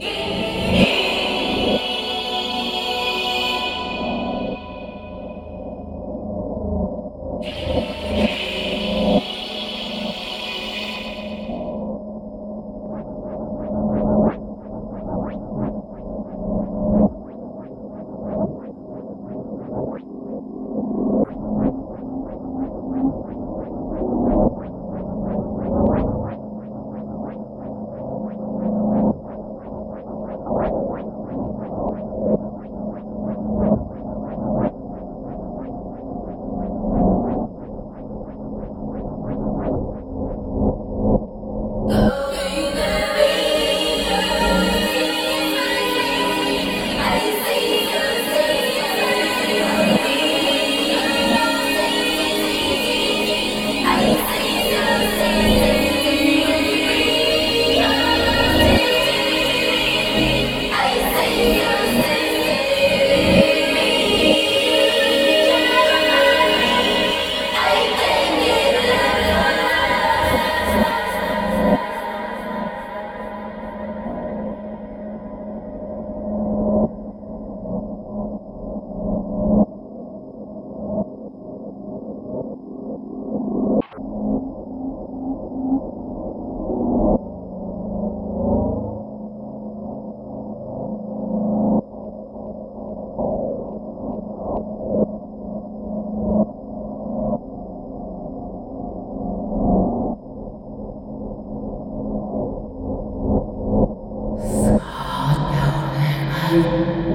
you Yeah.